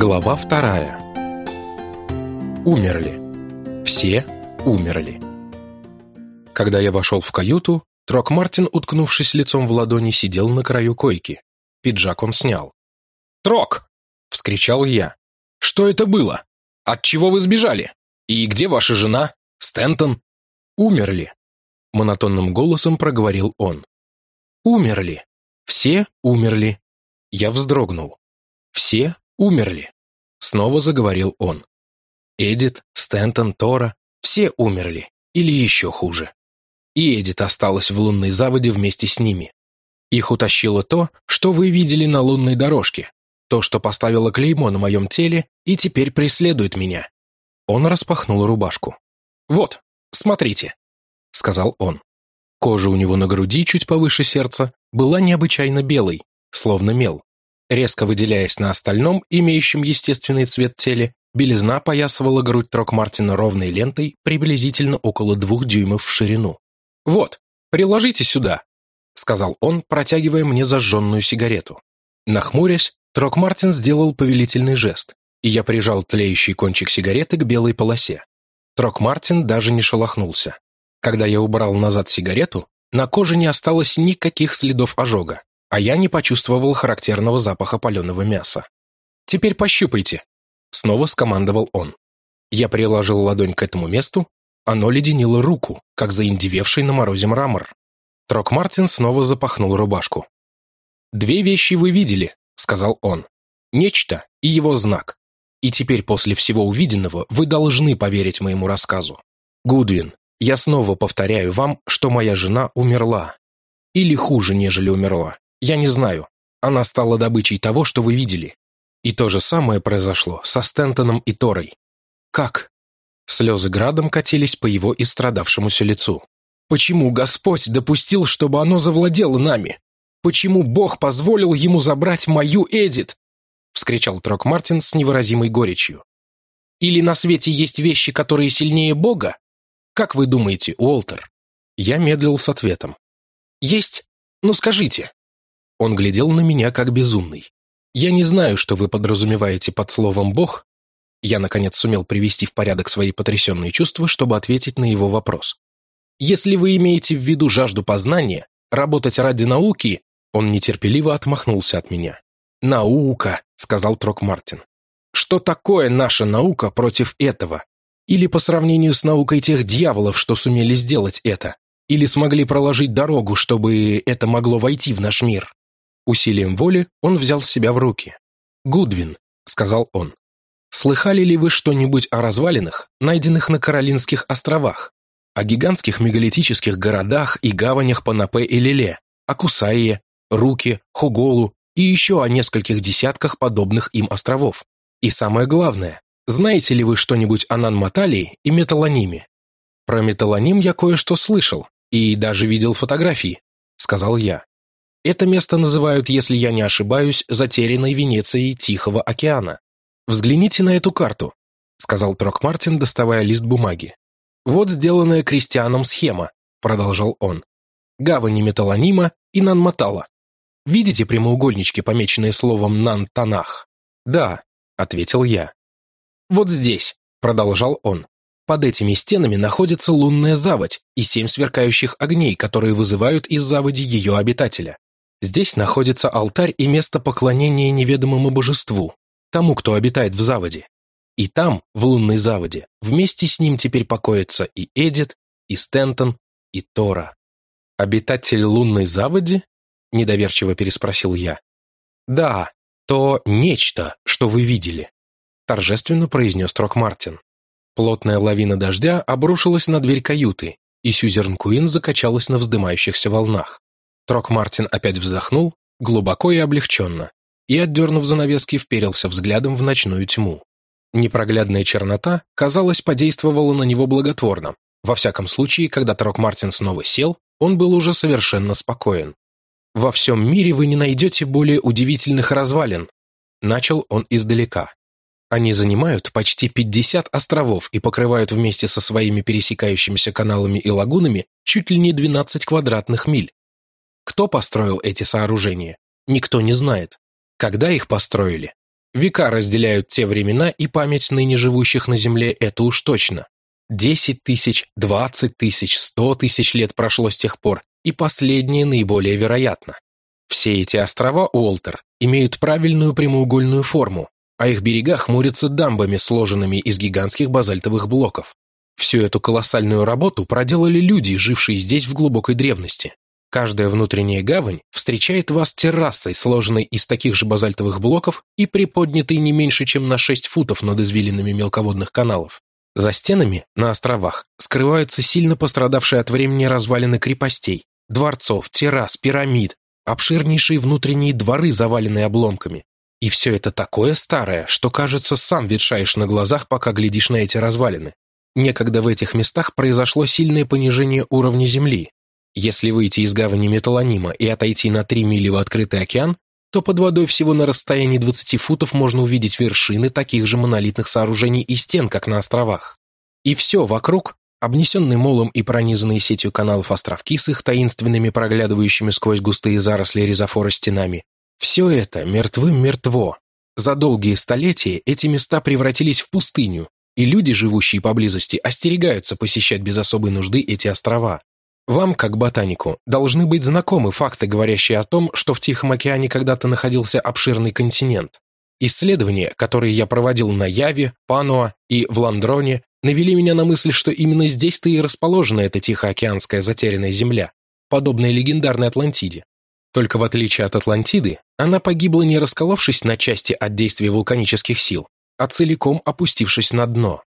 Глава вторая. Умерли. Все умерли. Когда я вошел в каюту, Трок Мартин, уткнувшись лицом в ладони, сидел на краю койки. Пиджак он снял. «Трок!» — вскричал я. «Что это было? От чего вы сбежали? И где ваша жена? Стентон?» «Умерли», — монотонным голосом проговорил он. «Умерли. Все умерли». Я вздрогнул. «Все умерли», — снова заговорил он. Эдит, Стентон, Тора — все умерли, или еще хуже. И Эдит осталась в лунной заводе вместе с ними. Их утащило то, что вы видели на лунной дорожке, то, что поставило клеймо на моем теле и теперь преследует меня. Он распахнул рубашку. «Вот, смотрите», — сказал он. Кожа у него на груди, чуть повыше сердца, была необычайно белой, словно мел. Резко выделяясь на остальном, имеющем естественный цвет теле, белизна опоясывала грудь Трок Мартина ровной лентой приблизительно около двух дюймов в ширину. «Вот, приложите сюда», — сказал он, протягивая мне зажженную сигарету. Нахмурясь, Трок Мартин сделал повелительный жест, и я прижал тлеющий кончик сигареты к белой полосе. Трок Мартин даже не шелохнулся. Когда я убрал назад сигарету, на коже не осталось никаких следов ожога а я не почувствовал характерного запаха паленого мяса. «Теперь пощупайте», — снова скомандовал он. Я приложил ладонь к этому месту, оно леденило руку, как заиндевевший на морозе мрамор. Трок Мартин снова запахнул рубашку. «Две вещи вы видели», — сказал он. «Нечто и его знак. И теперь после всего увиденного вы должны поверить моему рассказу. Гудвин, я снова повторяю вам, что моя жена умерла. Или хуже, нежели умерла. Я не знаю. Она стала добычей того, что вы видели. И то же самое произошло со Стентоном и Торой. Как? Слезы градом катились по его истрадавшемуся лицу. Почему Господь допустил, чтобы оно завладело нами? Почему Бог позволил ему забрать мою Эдит? Вскричал Трок Мартин с невыразимой горечью. Или на свете есть вещи, которые сильнее Бога? Как вы думаете, Уолтер? Я медлил с ответом. Есть? Ну скажите. Он глядел на меня как безумный. «Я не знаю, что вы подразумеваете под словом «бог». Я, наконец, сумел привести в порядок свои потрясенные чувства, чтобы ответить на его вопрос. Если вы имеете в виду жажду познания, работать ради науки, он нетерпеливо отмахнулся от меня. «Наука», — сказал Трок Мартин. «Что такое наша наука против этого? Или по сравнению с наукой тех дьяволов, что сумели сделать это? Или смогли проложить дорогу, чтобы это могло войти в наш мир?» Усилием воли он взял себя в руки. «Гудвин», — сказал он, — «слыхали ли вы что-нибудь о развалинах, найденных на Каролинских островах? О гигантских мегалитических городах и гаванях Панапе и Лиле, о Кусае, Руке, Хуголу и еще о нескольких десятках подобных им островов? И самое главное, знаете ли вы что-нибудь о Нанматалии и Металониме? Про Металоним я кое-что слышал и даже видел фотографии, сказал я. Это место называют, если я не ошибаюсь, затерянной Венецией Тихого океана. Взгляните на эту карту, сказал Трок Мартин, доставая лист бумаги. Вот сделанная крестьяном схема, продолжал он. Гавани Металонима и Нанматала. Видите прямоугольнички, помеченные словом Нан-Танах? Да, ответил я. Вот здесь, продолжал он. Под этими стенами находится лунная заводь и семь сверкающих огней, которые вызывают из заводи ее обитателя. Здесь находится алтарь и место поклонения неведомому божеству, тому, кто обитает в заводе. И там, в лунной заводе, вместе с ним теперь покоятся и Эдит, и Стентон, и Тора. «Обитатель лунной заводи?» – недоверчиво переспросил я. «Да, то нечто, что вы видели», – торжественно произнес Трок Мартин. Плотная лавина дождя обрушилась на дверь каюты, и Сюзерн Куин закачалась на вздымающихся волнах. Трок Мартин опять вздохнул, глубоко и облегченно, и, отдернув занавески, вперился взглядом в ночную тьму. Непроглядная чернота, казалось, подействовала на него благотворно. Во всяком случае, когда Трок Мартин снова сел, он был уже совершенно спокоен. «Во всем мире вы не найдете более удивительных развалин», начал он издалека. Они занимают почти 50 островов и покрывают вместе со своими пересекающимися каналами и лагунами чуть ли не 12 квадратных миль. Кто построил эти сооружения? Никто не знает. Когда их построили? Века разделяют те времена и память ныне живущих на Земле, это уж точно. Десять тысяч, двадцать тысяч, сто тысяч лет прошло с тех пор, и последнее наиболее вероятно. Все эти острова, Уолтер, имеют правильную прямоугольную форму, а их берега хмурятся дамбами, сложенными из гигантских базальтовых блоков. Всю эту колоссальную работу проделали люди, жившие здесь в глубокой древности. Каждая внутренняя гавань встречает вас террасой, сложенной из таких же базальтовых блоков и приподнятой не меньше, чем на 6 футов над извилинами мелководных каналов. За стенами, на островах, скрываются сильно пострадавшие от времени развалины крепостей, дворцов, террас, пирамид, обширнейшие внутренние дворы, заваленные обломками. И все это такое старое, что, кажется, сам ветшаешь на глазах, пока глядишь на эти развалины. Некогда в этих местах произошло сильное понижение уровня земли. Если выйти из гавани Металланима и отойти на 3 мили в открытый океан, то под водой всего на расстоянии 20 футов можно увидеть вершины таких же монолитных сооружений и стен, как на островах. И все вокруг, обнесенный молом и пронизанные сетью каналов островки с их таинственными проглядывающими сквозь густые заросли резофора стенами, все это мертвым мертво. За долгие столетия эти места превратились в пустыню, и люди, живущие поблизости, остерегаются посещать без особой нужды эти острова. Вам, как ботанику, должны быть знакомы факты, говорящие о том, что в Тихом океане когда-то находился обширный континент. Исследования, которые я проводил на Яве, Пануа и в Ландроне, навели меня на мысль, что именно здесь-то и расположена эта Тихоокеанская затерянная земля, подобная легендарной Атлантиде. Только в отличие от Атлантиды, она погибла не расколовшись на части от действия вулканических сил, а целиком опустившись на дно.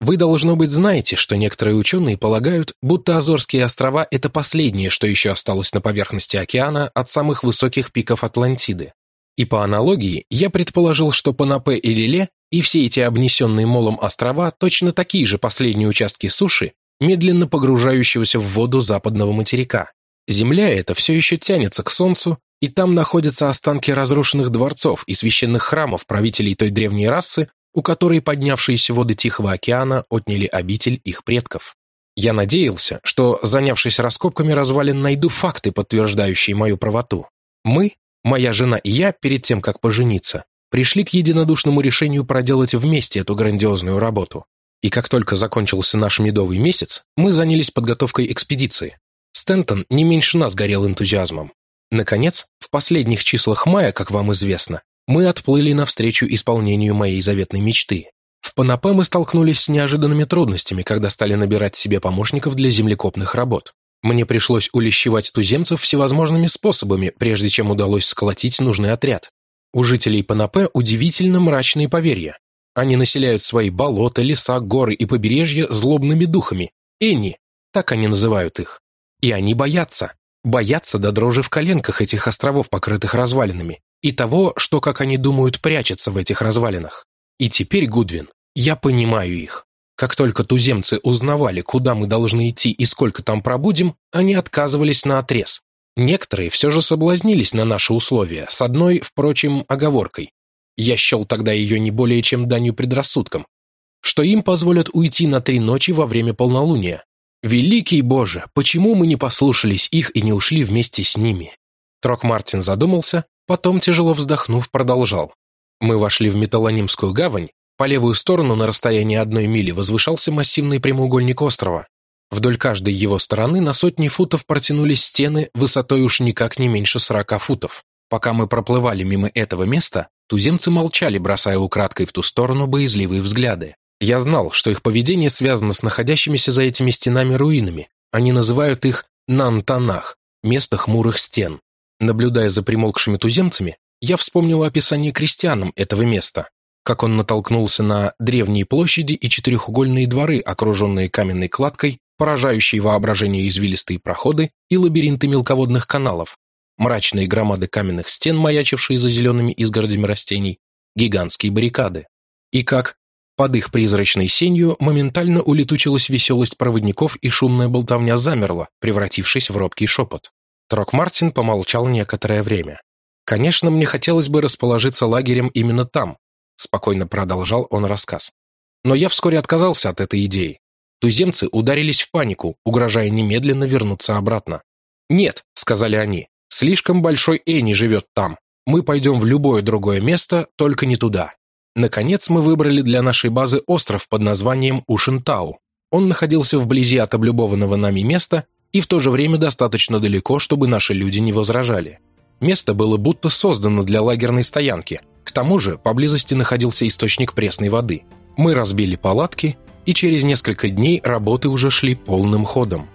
Вы, должно быть, знаете, что некоторые ученые полагают, будто Азорские острова – это последнее, что еще осталось на поверхности океана от самых высоких пиков Атлантиды. И по аналогии, я предположил, что Панапе и Лиле и все эти обнесенные молом острова точно такие же последние участки суши, медленно погружающегося в воду западного материка. Земля эта все еще тянется к Солнцу, и там находятся останки разрушенных дворцов и священных храмов правителей той древней расы, у которой поднявшиеся воды Тихого океана отняли обитель их предков. Я надеялся, что, занявшись раскопками развалин, найду факты, подтверждающие мою правоту. Мы, моя жена и я, перед тем, как пожениться, пришли к единодушному решению проделать вместе эту грандиозную работу. И как только закончился наш медовый месяц, мы занялись подготовкой экспедиции. Стентон не меньше нас горел энтузиазмом. Наконец, в последних числах мая, как вам известно, мы отплыли навстречу исполнению моей заветной мечты. В Панапе мы столкнулись с неожиданными трудностями, когда стали набирать себе помощников для землекопных работ. Мне пришлось улещевать туземцев всевозможными способами, прежде чем удалось сколотить нужный отряд. У жителей Панапе удивительно мрачные поверья. Они населяют свои болота, леса, горы и побережья злобными духами. Энни, так они называют их. И они боятся. Боятся до дрожи в коленках этих островов, покрытых развалинами, и того, что, как они думают, прячется в этих развалинах. И теперь, Гудвин, я понимаю их. Как только туземцы узнавали, куда мы должны идти и сколько там пробудем, они отказывались на отрез. Некоторые все же соблазнились на наши условия, с одной, впрочем, оговоркой. Я счел тогда ее не более чем данью предрассудкам, что им позволят уйти на три ночи во время полнолуния, Великий Боже, почему мы не послушались их и не ушли вместе с ними? Трок Мартин задумался, потом, тяжело вздохнув, продолжал. Мы вошли в Металлонимскую гавань, по левую сторону на расстоянии одной мили возвышался массивный прямоугольник острова. Вдоль каждой его стороны на сотни футов протянулись стены высотой уж никак не меньше сорока футов. Пока мы проплывали мимо этого места, туземцы молчали, бросая украдкой в ту сторону боязливые взгляды. Я знал, что их поведение связано с находящимися за этими стенами руинами. Они называют их Нантанах, место хмурых стен. Наблюдая за примолкшими туземцами, я вспомнил описание крестьянам этого места, как он натолкнулся на древние площади и четырехугольные дворы, окруженные каменной кладкой, поражающие воображение извилистые проходы и лабиринты мелководных каналов, мрачные громады каменных стен, маячившие за зелеными изгородями растений, гигантские баррикады. И как, под их призрачной сенью моментально улетучилась веселость проводников, и шумная болтовня замерла, превратившись в робкий шепот. Трок Мартин помолчал некоторое время. «Конечно, мне хотелось бы расположиться лагерем именно там», спокойно продолжал он рассказ. Но я вскоре отказался от этой идеи. Туземцы ударились в панику, угрожая немедленно вернуться обратно. «Нет», — сказали они, — «слишком большой Эни живет там. Мы пойдем в любое другое место, только не туда. Наконец мы выбрали для нашей базы остров под названием Ушентау. Он находился вблизи от облюбованного нами места и в то же время достаточно далеко, чтобы наши люди не возражали. Место было будто создано для лагерной стоянки. К тому же поблизости находился источник пресной воды. Мы разбили палатки, и через несколько дней работы уже шли полным ходом.